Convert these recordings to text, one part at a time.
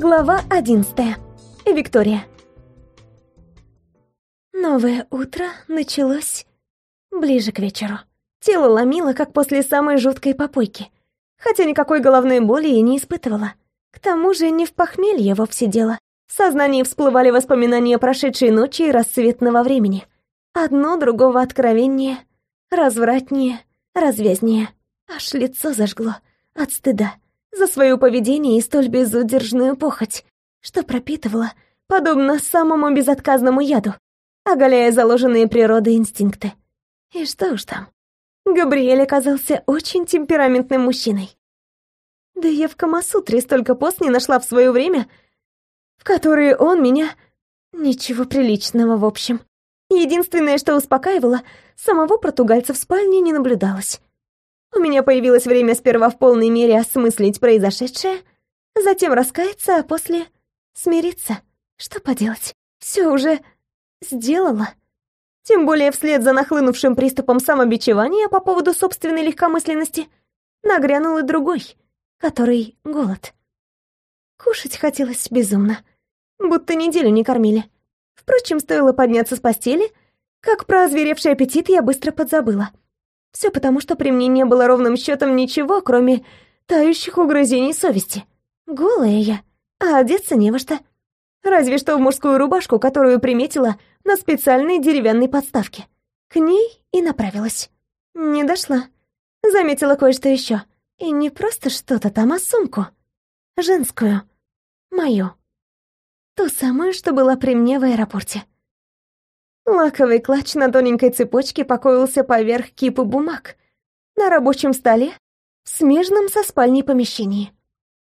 Глава 11. Виктория. Новое утро началось ближе к вечеру. Тело ломило, как после самой жуткой попойки. Хотя никакой головной боли я не испытывала. К тому же не в похмелье вовсе дело. В сознании всплывали воспоминания прошедшей ночи и рассветного времени. Одно другого откровеннее, развратнее, развязнее. Аж лицо зажгло от стыда за свое поведение и столь безудержную похоть, что пропитывала, подобно самому безотказному яду, оголяя заложенные природой инстинкты. И что уж там. Габриэль оказался очень темпераментным мужчиной. Да я в Камасутре столько пост не нашла в свое время, в которые он меня... Ничего приличного, в общем. Единственное, что успокаивало, самого португальца в спальне не наблюдалось. У меня появилось время сперва в полной мере осмыслить произошедшее, затем раскаяться, а после смириться. Что поделать? Все уже сделала. Тем более вслед за нахлынувшим приступом самобичевания по поводу собственной легкомысленности нагрянул и другой, который — голод. Кушать хотелось безумно, будто неделю не кормили. Впрочем, стоило подняться с постели, как про озверевший аппетит я быстро подзабыла. Все потому, что при мне не было ровным счетом ничего, кроме тающих угрызений совести. Голая я, а одеться не во что. Разве что в мужскую рубашку, которую приметила на специальной деревянной подставке. К ней и направилась. Не дошла. Заметила кое-что еще. И не просто что-то там, а сумку. Женскую. Мою. Ту самую, что была при мне в аэропорте. Лаковый клатч на тоненькой цепочке покоился поверх кипы бумаг на рабочем столе в смежном со спальней помещении.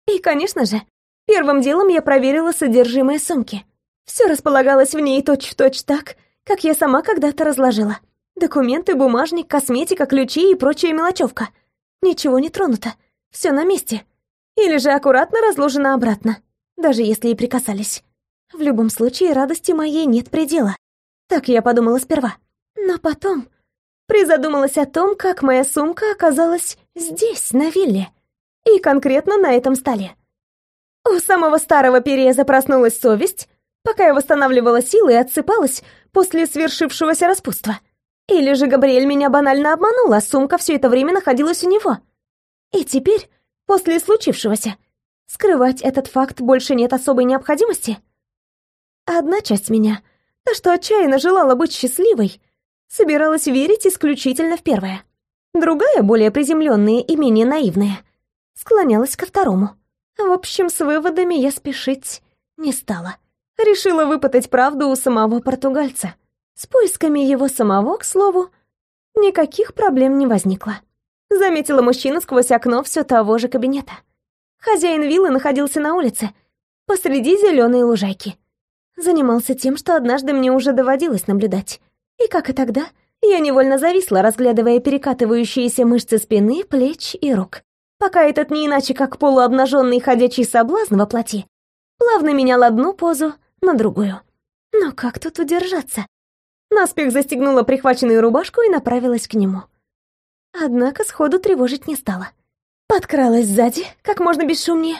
И, конечно же, первым делом я проверила содержимое сумки. Все располагалось в ней точь-в-точь -точь так, как я сама когда-то разложила. Документы, бумажник, косметика, ключи и прочая мелочевка. Ничего не тронуто, все на месте. Или же аккуратно разложено обратно, даже если и прикасались. В любом случае, радости моей нет предела. Так я подумала сперва. Но потом призадумалась о том, как моя сумка оказалась здесь, на вилле. И конкретно на этом столе. У самого старого переза проснулась совесть, пока я восстанавливала силы и отсыпалась после свершившегося распутства. Или же Габриэль меня банально обманул, а сумка все это время находилась у него. И теперь, после случившегося, скрывать этот факт больше нет особой необходимости. Одна часть меня — Та, что отчаянно желала быть счастливой, собиралась верить исключительно в первое. Другая, более приземленная и менее наивная, склонялась ко второму. В общем, с выводами я спешить не стала. Решила выпытать правду у самого португальца. С поисками его самого, к слову, никаких проблем не возникло. Заметила мужчину сквозь окно все того же кабинета. Хозяин виллы находился на улице, посреди зеленой лужайки занимался тем, что однажды мне уже доводилось наблюдать. И как и тогда, я невольно зависла, разглядывая перекатывающиеся мышцы спины, плеч и рук. Пока этот не иначе как полуобнаженный ходячий соблазн во плоти плавно менял одну позу на другую. Но как тут удержаться? Наспех застегнула прихваченную рубашку и направилась к нему. Однако сходу тревожить не стала. Подкралась сзади, как можно бесшумнее,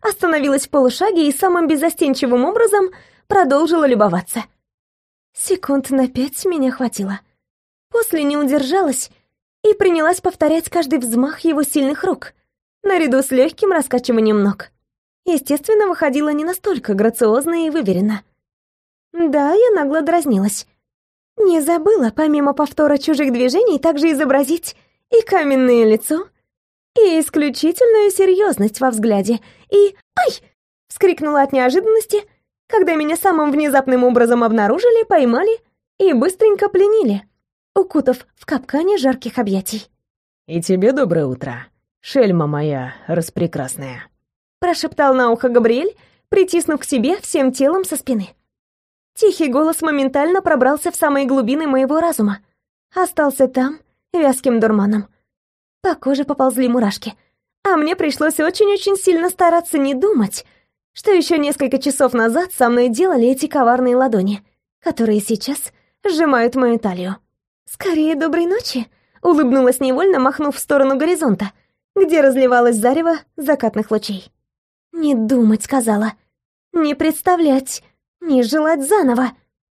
остановилась в полушаге и самым беззастенчивым образом продолжила любоваться. Секунд на пять меня хватило. После не удержалась и принялась повторять каждый взмах его сильных рук, наряду с легким раскачиванием ног. Естественно, выходила не настолько грациозно и выверенно. Да, я нагло дразнилась. Не забыла, помимо повтора чужих движений, также изобразить и каменное лицо, и исключительную серьезность во взгляде, и... «Ай!» — вскрикнула от неожиданности — когда меня самым внезапным образом обнаружили, поймали и быстренько пленили, укутав в капкане жарких объятий. «И тебе доброе утро, шельма моя распрекрасная», прошептал на ухо Габриэль, притиснув к себе всем телом со спины. Тихий голос моментально пробрался в самые глубины моего разума. Остался там, вязким дурманом. По коже поползли мурашки. А мне пришлось очень-очень сильно стараться не думать, что еще несколько часов назад со мной делали эти коварные ладони, которые сейчас сжимают мою талию. «Скорее доброй ночи», — улыбнулась невольно, махнув в сторону горизонта, где разливалось зарево закатных лучей. «Не думать», — сказала. не представлять, не желать заново.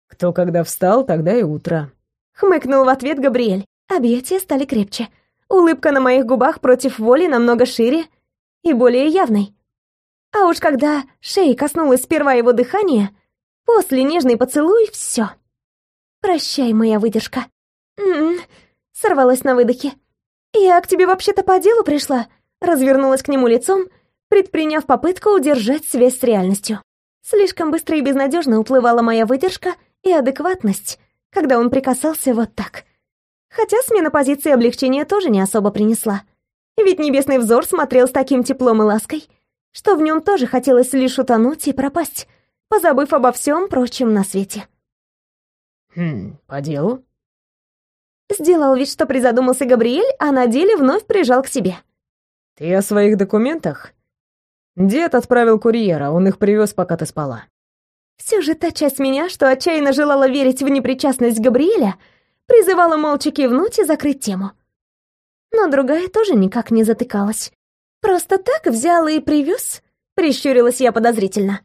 Кто когда встал, тогда и утро. Хмыкнул в ответ Габриэль. Объятия стали крепче. Улыбка на моих губах против воли намного шире и более явной. А уж когда шеи коснулась сперва его дыхания, после нежный поцелуй — все. Прощай, моя выдержка. М м-м, -м, сорвалась на выдохе. Я к тебе вообще-то по делу пришла. Развернулась к нему лицом, предприняв попытку удержать связь с реальностью. Слишком быстро и безнадежно уплывала моя выдержка и адекватность, когда он прикасался вот так. Хотя смена позиции облегчения тоже не особо принесла. Ведь небесный взор смотрел с таким теплом и лаской, что в нем тоже хотелось лишь утонуть и пропасть, позабыв обо всем прочем на свете. «Хм, по делу?» Сделал вид, что призадумался Габриэль, а на деле вновь прижал к себе. «Ты о своих документах?» Дед отправил курьера, он их привез, пока ты спала. Все же та часть меня, что отчаянно желала верить в непричастность Габриэля, призывала молча кивнуть и закрыть тему. Но другая тоже никак не затыкалась. «Просто так взял и привез?» — прищурилась я подозрительно.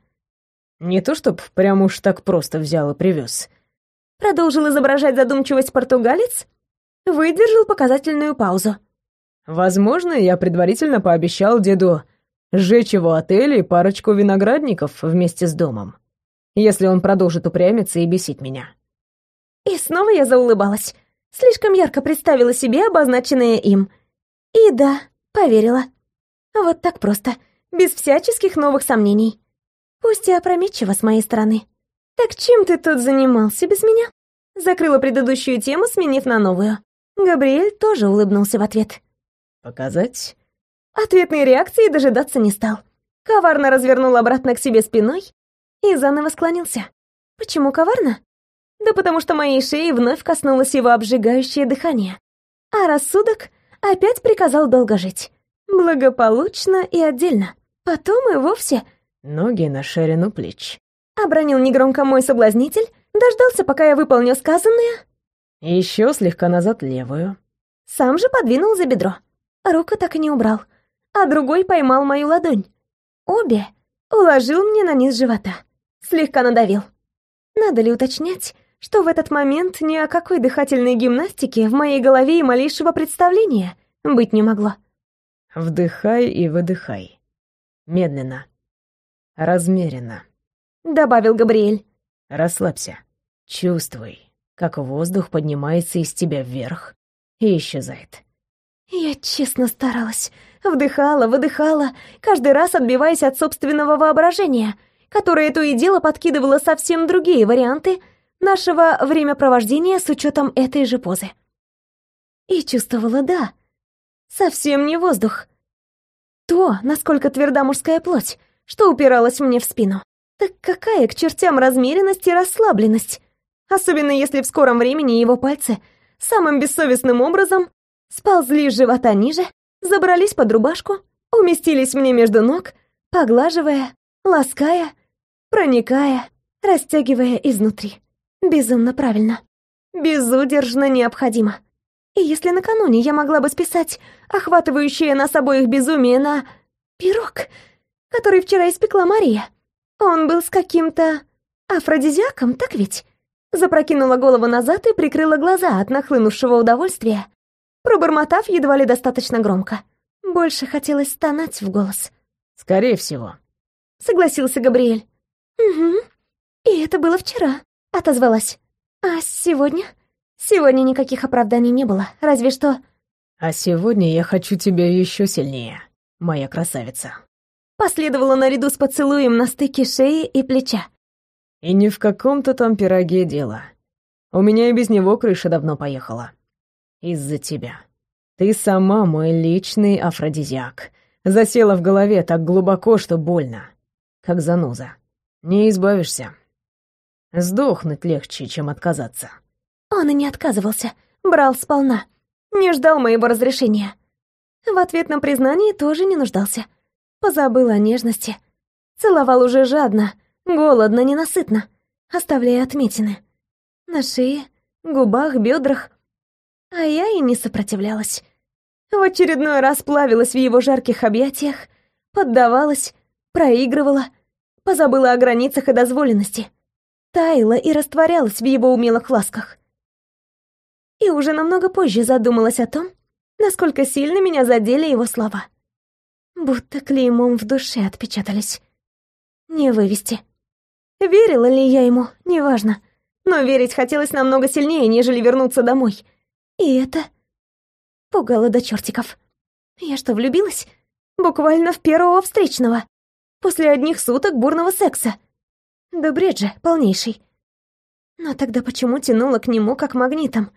«Не то чтоб прям уж так просто взял и привез». Продолжил изображать задумчивость португалец, выдержал показательную паузу. «Возможно, я предварительно пообещал деду сжечь его отель и парочку виноградников вместе с домом, если он продолжит упрямиться и бесить меня». И снова я заулыбалась. Слишком ярко представила себе обозначенное им. И да, поверила. Вот так просто, без всяческих новых сомнений. Пусть и опрометчиво с моей стороны. «Так чем ты тут занимался без меня?» Закрыла предыдущую тему, сменив на новую. Габриэль тоже улыбнулся в ответ. «Показать?» Ответной реакции дожидаться не стал. Коварно развернул обратно к себе спиной и заново склонился. Почему коварно? Да потому что моей шеи вновь коснулось его обжигающее дыхание. А рассудок опять приказал долго жить. Благополучно и отдельно. Потом и вовсе... Ноги на ширину плеч. Обронил негромко мой соблазнитель, дождался, пока я выполню сказанное. Еще слегка назад левую. Сам же подвинул за бедро. Руку так и не убрал, а другой поймал мою ладонь. Обе уложил мне на низ живота. Слегка надавил. Надо ли уточнять, что в этот момент ни о какой дыхательной гимнастике в моей голове и малейшего представления быть не могло. Вдыхай и выдыхай. Медленно. Размеренно. Добавил Габриэль. Расслабься. Чувствуй, как воздух поднимается из тебя вверх и исчезает. Я честно старалась. Вдыхала, выдыхала, каждый раз отбиваясь от собственного воображения, которое то и дело подкидывало совсем другие варианты — нашего времяпровождения с учетом этой же позы. И чувствовала, да, совсем не воздух. То, насколько тверда мужская плоть, что упиралась мне в спину. Так какая к чертям размеренность и расслабленность? Особенно если в скором времени его пальцы самым бессовестным образом сползли с живота ниже, забрались под рубашку, уместились мне между ног, поглаживая, лаская, проникая, растягивая изнутри. Безумно правильно. Безудержно необходимо. И если накануне я могла бы списать охватывающее нас обоих безумие на пирог, который вчера испекла Мария, он был с каким-то афродизиаком, так ведь? Запрокинула голову назад и прикрыла глаза от нахлынувшего удовольствия, пробормотав едва ли достаточно громко. Больше хотелось стонать в голос. «Скорее всего», — согласился Габриэль. «Угу. И это было вчера отозвалась. А сегодня? Сегодня никаких оправданий не было, разве что... А сегодня я хочу тебя еще сильнее, моя красавица. Последовала наряду с поцелуем на стыке шеи и плеча. И не в каком-то там пироге дело. У меня и без него крыша давно поехала. Из-за тебя. Ты сама мой личный афродизиак. Засела в голове так глубоко, что больно. Как заноза. Не избавишься. Сдохнуть легче, чем отказаться. Он и не отказывался, брал сполна, не ждал моего разрешения. В ответ на признание тоже не нуждался. Позабыл о нежности. Целовал уже жадно, голодно, ненасытно, оставляя отметины. На шее, губах, бедрах. А я и не сопротивлялась. В очередной раз плавилась в его жарких объятиях, поддавалась, проигрывала, позабыла о границах и дозволенности, таяла и растворялась в его умелых ласках. И уже намного позже задумалась о том, насколько сильно меня задели его слова. Будто клеймом в душе отпечатались. Не вывести. Верила ли я ему, неважно. Но верить хотелось намного сильнее, нежели вернуться домой. И это пугало до чертиков. Я что, влюбилась? Буквально в первого встречного. После одних суток бурного секса. Да бред же, полнейший. Но тогда почему тянуло к нему как магнитом?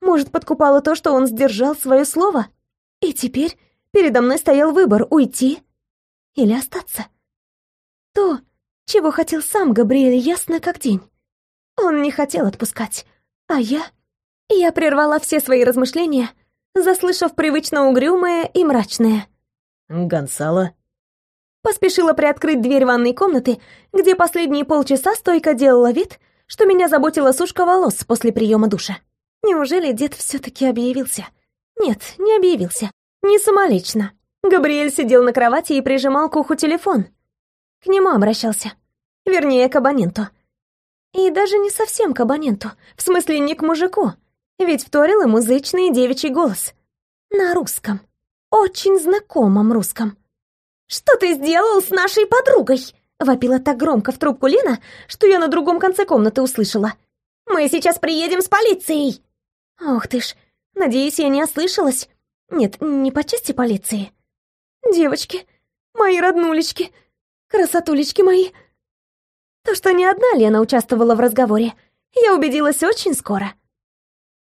Может, подкупало то, что он сдержал свое слово? И теперь передо мной стоял выбор — уйти или остаться. То, чего хотел сам Габриэль, ясно как день. Он не хотел отпускать, а я... Я прервала все свои размышления, заслышав привычно угрюмое и мрачное. «Гонсало?» Поспешила приоткрыть дверь ванной комнаты, где последние полчаса стойко делала вид, что меня заботила сушка волос после приема душа. Неужели дед все-таки объявился? Нет, не объявился. Не самолично. Габриэль сидел на кровати и прижимал к уху телефон. К нему обращался. Вернее, к абоненту. И даже не совсем к абоненту. В смысле, не к мужику. Ведь вторил ему зычный девичий голос. На русском. Очень знакомом русском. «Что ты сделал с нашей подругой?» Вопила так громко в трубку Лена, что я на другом конце комнаты услышала. «Мы сейчас приедем с полицией!» Ох ты ж, надеюсь, я не ослышалась. Нет, не по части полиции. Девочки, мои роднулечки, красотулечки мои. То, что не одна Лена участвовала в разговоре, я убедилась очень скоро.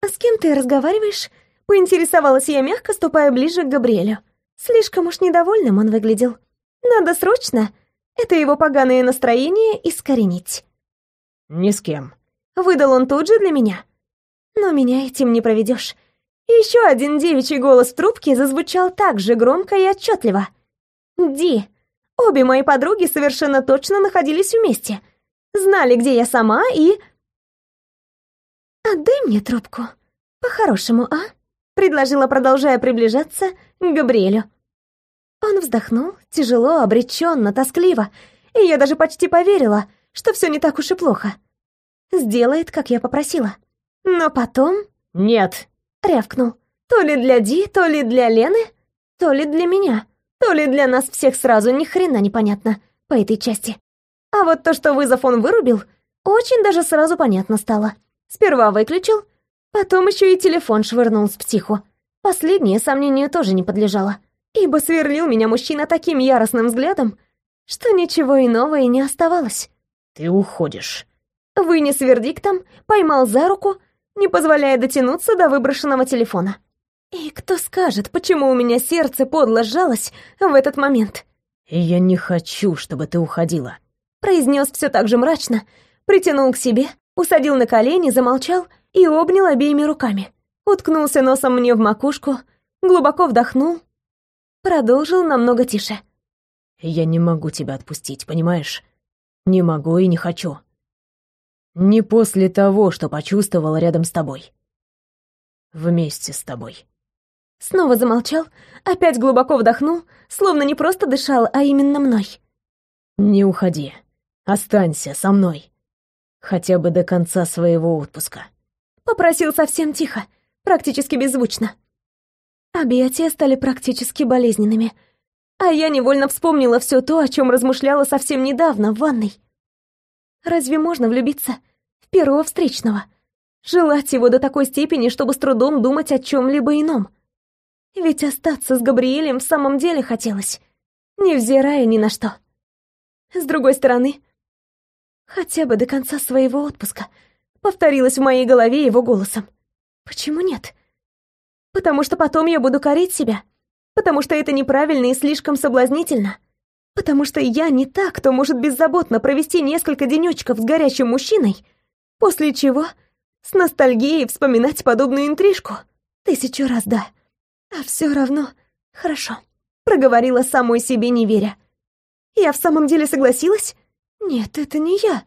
«А с кем ты разговариваешь?» — поинтересовалась я мягко, ступая ближе к Габриэлю. Слишком уж недовольным он выглядел. Надо срочно это его поганое настроение искоренить. «Ни с кем», — выдал он тут же для меня. Но меня этим не проведешь. Еще один девичий голос в трубке зазвучал так же громко и отчетливо. «Ди, обе мои подруги совершенно точно находились вместе. Знали, где я сама, и...» «Отдай мне трубку. По-хорошему, а?» Предложила, продолжая приближаться к Габриэлю. Он вздохнул, тяжело, обреченно, тоскливо, и я даже почти поверила, что все не так уж и плохо. Сделает, как я попросила. Но потом... «Нет!» — рявкнул. То ли для Ди, то ли для Лены, то ли для меня, то ли для нас всех сразу, ни хрена непонятно по этой части. А вот то, что вызов он вырубил, очень даже сразу понятно стало. Сперва выключил, потом еще и телефон швырнул с психу. Последнее сомнению тоже не подлежало, ибо сверлил меня мужчина таким яростным взглядом, что ничего иного и не оставалось. «Ты уходишь». Вынес вердиктом, поймал за руку не позволяя дотянуться до выброшенного телефона. И кто скажет, почему у меня сердце подло сжалось в этот момент? «Я не хочу, чтобы ты уходила», — произнес все так же мрачно, притянул к себе, усадил на колени, замолчал и обнял обеими руками. Уткнулся носом мне в макушку, глубоко вдохнул, продолжил намного тише. «Я не могу тебя отпустить, понимаешь? Не могу и не хочу. Не после того, что почувствовала рядом с тобой. Вместе с тобой. Снова замолчал, опять глубоко вдохнул, словно не просто дышал, а именно мной. Не уходи. Останься со мной. Хотя бы до конца своего отпуска. Попросил совсем тихо, практически беззвучно. Объятия стали практически болезненными, а я невольно вспомнила все то, о чем размышляла совсем недавно в ванной. Разве можно влюбиться в первого встречного? Желать его до такой степени, чтобы с трудом думать о чем-либо ином. Ведь остаться с Габриэлем в самом деле хотелось, невзирая ни на что. С другой стороны, хотя бы до конца своего отпуска, повторилось в моей голове его голосом. Почему нет? Потому что потом я буду корить себя, потому что это неправильно и слишком соблазнительно — Потому что я не та, кто может беззаботно провести несколько денечков с горячим мужчиной, после чего с ностальгией вспоминать подобную интрижку. Тысячу раз да. А все равно хорошо. Проговорила самой себе, не веря. Я в самом деле согласилась? Нет, это не я.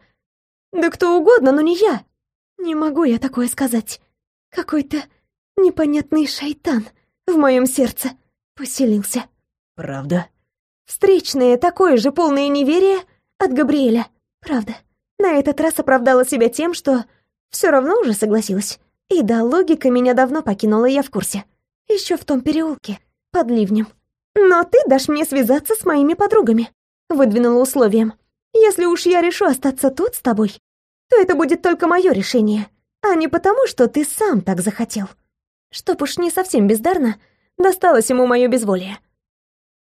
Да кто угодно, но не я. Не могу я такое сказать. Какой-то непонятный шайтан в моем сердце поселился. Правда? Встречное, такое же полное неверие, от Габриэля. Правда. На этот раз оправдала себя тем, что все равно уже согласилась. И да, логика меня давно покинула, я в курсе. Еще в том переулке, под ливнем. Но ты дашь мне связаться с моими подругами, выдвинула условием. Если уж я решу остаться тут с тобой, то это будет только мое решение, а не потому, что ты сам так захотел. Чтоб уж не совсем бездарно, досталось ему мое безволие.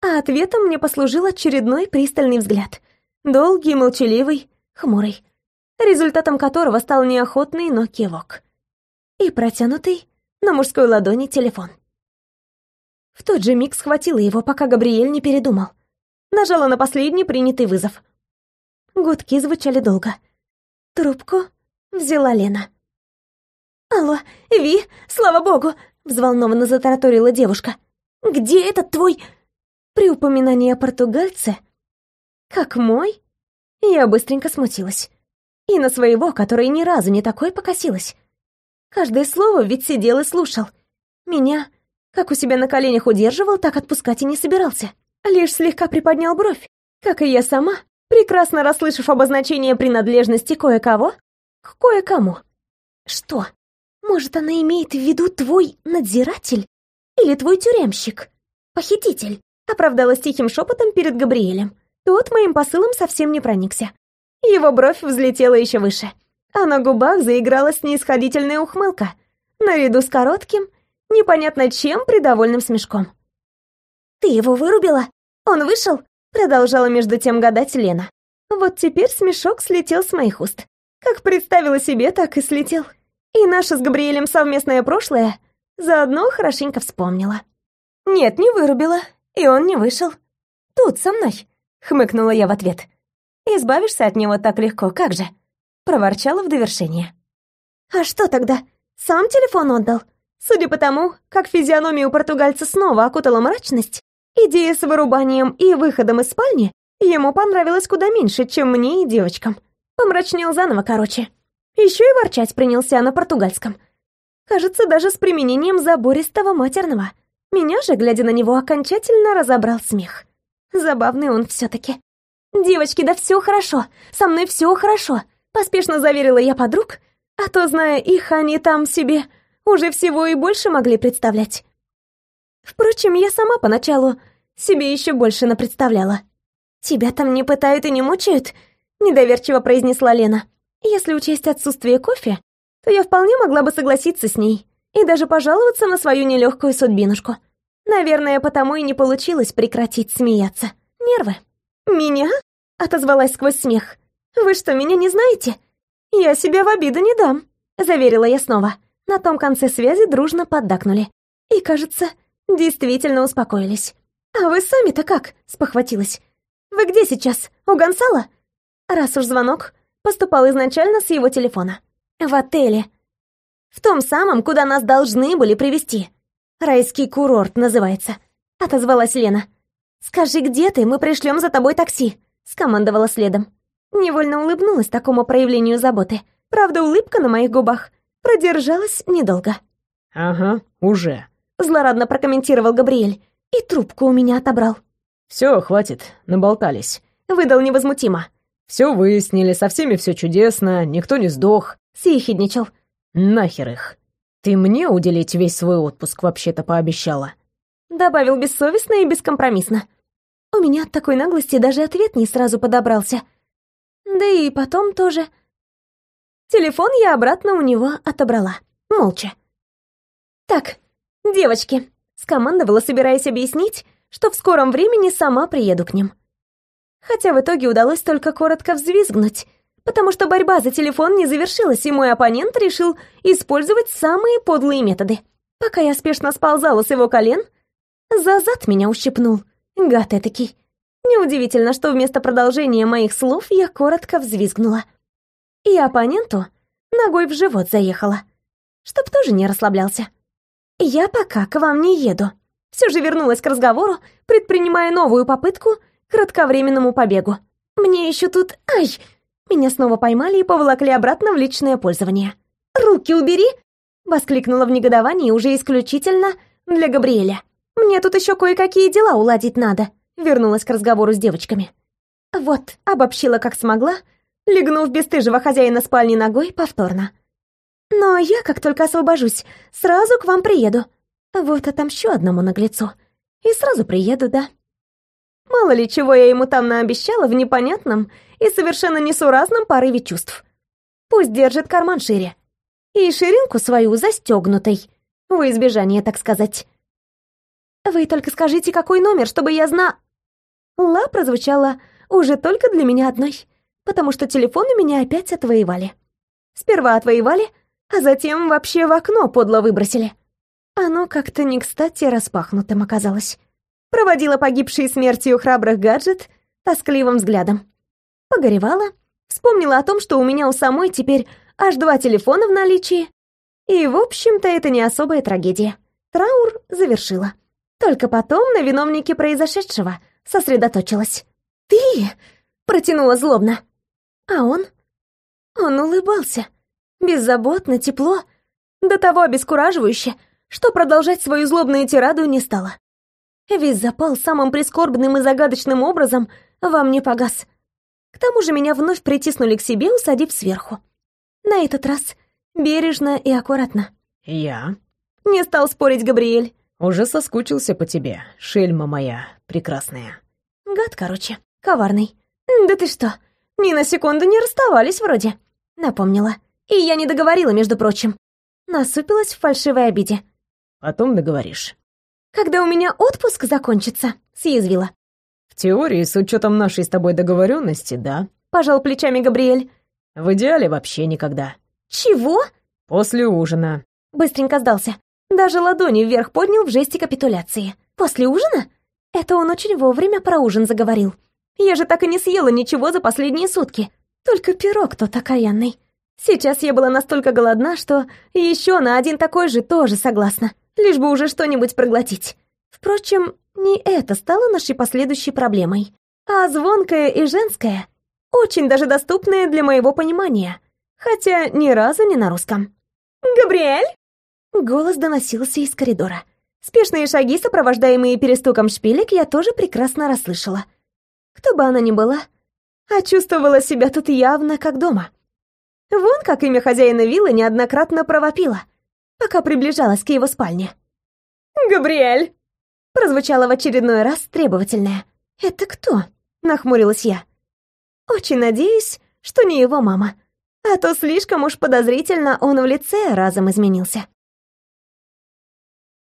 А ответом мне послужил очередной пристальный взгляд. Долгий, молчаливый, хмурый. Результатом которого стал неохотный, но кивок. И протянутый на мужской ладони телефон. В тот же миг схватила его, пока Габриэль не передумал. Нажала на последний принятый вызов. Гудки звучали долго. Трубку взяла Лена. «Алло, Ви, слава богу!» — взволнованно затараторила девушка. «Где этот твой...» При упоминании о португальце, как мой, я быстренько смутилась. И на своего, который ни разу не такой, покосилась. Каждое слово ведь сидел и слушал. Меня, как у себя на коленях удерживал, так отпускать и не собирался. Лишь слегка приподнял бровь, как и я сама, прекрасно расслышав обозначение принадлежности кое-кого к кое-кому. Что? Может, она имеет в виду твой надзиратель? Или твой тюремщик? Похититель? Оправдалась тихим шепотом перед Габриэлем. Тот моим посылом совсем не проникся. Его бровь взлетела еще выше, а на губах заиграла снисходительная ухмылка, наряду с коротким, непонятно чем, придовольным смешком. «Ты его вырубила? Он вышел?» Продолжала между тем гадать Лена. Вот теперь смешок слетел с моих уст. Как представила себе, так и слетел. И наше с Габриэлем совместное прошлое заодно хорошенько вспомнила. Нет, не вырубила, и он не вышел. Тут, со мной, хмыкнула я в ответ. Избавишься от него так легко, как же? Проворчала в довершение. А что тогда? Сам телефон отдал? Судя по тому, как физиономию португальца снова окутала мрачность, идея с вырубанием и выходом из спальни ему понравилась куда меньше, чем мне и девочкам. Помрачнел заново, короче. Еще и ворчать принялся на португальском. Кажется, даже с применением забористого матерного. Меня же, глядя на него, окончательно разобрал смех. Забавный он все-таки. «Девочки, да все хорошо, со мной все хорошо», — поспешно заверила я подруг, а то, зная их, они там себе уже всего и больше могли представлять. Впрочем, я сама поначалу себе еще больше напредставляла. «Тебя там не пытают и не мучают?» — недоверчиво произнесла Лена. Если учесть отсутствие кофе, то я вполне могла бы согласиться с ней и даже пожаловаться на свою нелегкую судьбинушку. Наверное, потому и не получилось прекратить смеяться. Нервы. «Меня?» — отозвалась сквозь смех. «Вы что, меня не знаете? Я себя в обиду не дам», — заверила я снова. На том конце связи дружно поддакнули. И, кажется, действительно успокоились. «А вы сами-то как?» — спохватилась. «Вы где сейчас? У Гонсала?» Раз уж звонок, поступал изначально с его телефона. В отеле. В том самом, куда нас должны были привести. Райский курорт называется. Отозвалась Лена. «Скажи, где ты, мы пришлем за тобой такси», — скомандовала следом. Невольно улыбнулась такому проявлению заботы. Правда, улыбка на моих губах продержалась недолго. «Ага, уже», — злорадно прокомментировал Габриэль. И трубку у меня отобрал. «Все, хватит, наболтались», — выдал невозмутимо. Все выяснили, со всеми все чудесно, никто не сдох. Съехидничал. Нахер их. Ты мне уделить весь свой отпуск вообще-то пообещала. Добавил бессовестно и бескомпромиссно. У меня от такой наглости даже ответ не сразу подобрался. Да и потом тоже. Телефон я обратно у него отобрала. Молча. «Так, девочки», — скомандовала, собираясь объяснить, что в скором времени сама приеду к ним хотя в итоге удалось только коротко взвизгнуть, потому что борьба за телефон не завершилась, и мой оппонент решил использовать самые подлые методы. Пока я спешно сползала с его колен, за зад меня ущипнул. Гад этакий. Неудивительно, что вместо продолжения моих слов я коротко взвизгнула. И оппоненту ногой в живот заехала, чтоб тоже не расслаблялся. Я пока к вам не еду. Все же вернулась к разговору, предпринимая новую попытку — кратковременному побегу. Мне еще тут... Ай! Меня снова поймали и поволокли обратно в личное пользование. «Руки убери!» — воскликнула в негодовании уже исключительно для Габриэля. «Мне тут еще кое-какие дела уладить надо», — вернулась к разговору с девочками. Вот, обобщила как смогла, легнув бесстыжего хозяина спальни ногой повторно. Но я, как только освобожусь, сразу к вам приеду. Вот отомщу одному наглецу. И сразу приеду, да. Мало ли чего я ему там наобещала в непонятном и совершенно несуразном порыве чувств. Пусть держит карман шире. И ширинку свою застегнутой. Во избежание, так сказать. Вы только скажите, какой номер, чтобы я зна... Ла прозвучала уже только для меня одной, потому что телефон у меня опять отвоевали. Сперва отвоевали, а затем вообще в окно подло выбросили. Оно как-то не кстати распахнутым оказалось. Проводила погибший смертью храбрых гаджет тоскливым взглядом. Погоревала, вспомнила о том, что у меня у самой теперь аж два телефона в наличии. И, в общем-то, это не особая трагедия. Траур завершила. Только потом на виновнике произошедшего сосредоточилась. «Ты!» — протянула злобно. А он? Он улыбался. Беззаботно, тепло, до того обескураживающе, что продолжать свою злобную тираду не стала. Весь запал самым прискорбным и загадочным образом во мне погас. К тому же меня вновь притиснули к себе, усадив сверху. На этот раз бережно и аккуратно. «Я?» Не стал спорить Габриэль. «Уже соскучился по тебе, шельма моя прекрасная». Гад, короче, коварный. «Да ты что, ни на секунду не расставались вроде», — напомнила. И я не договорила, между прочим. Насупилась в фальшивой обиде. «Потом договоришь». «Когда у меня отпуск закончится», — съязвила. «В теории, с учетом нашей с тобой договоренности, да», — пожал плечами Габриэль. «В идеале вообще никогда». «Чего?» «После ужина». Быстренько сдался. Даже ладони вверх поднял в жесте капитуляции. «После ужина?» Это он очень вовремя про ужин заговорил. Я же так и не съела ничего за последние сутки. Только пирог тот окаянный. Сейчас я была настолько голодна, что еще на один такой же тоже согласна, лишь бы уже что-нибудь проглотить. Впрочем, не это стало нашей последующей проблемой, а звонкое и женское, очень даже доступное для моего понимания, хотя ни разу не на русском. «Габриэль?» Голос доносился из коридора. Спешные шаги, сопровождаемые перестуком шпилек, я тоже прекрасно расслышала. Кто бы она ни была, а чувствовала себя тут явно как дома. Вон как имя хозяина виллы неоднократно провопила, пока приближалась к его спальне. «Габриэль!» Прозвучало в очередной раз требовательное. «Это кто?» — нахмурилась я. «Очень надеюсь, что не его мама, а то слишком уж подозрительно он в лице разом изменился».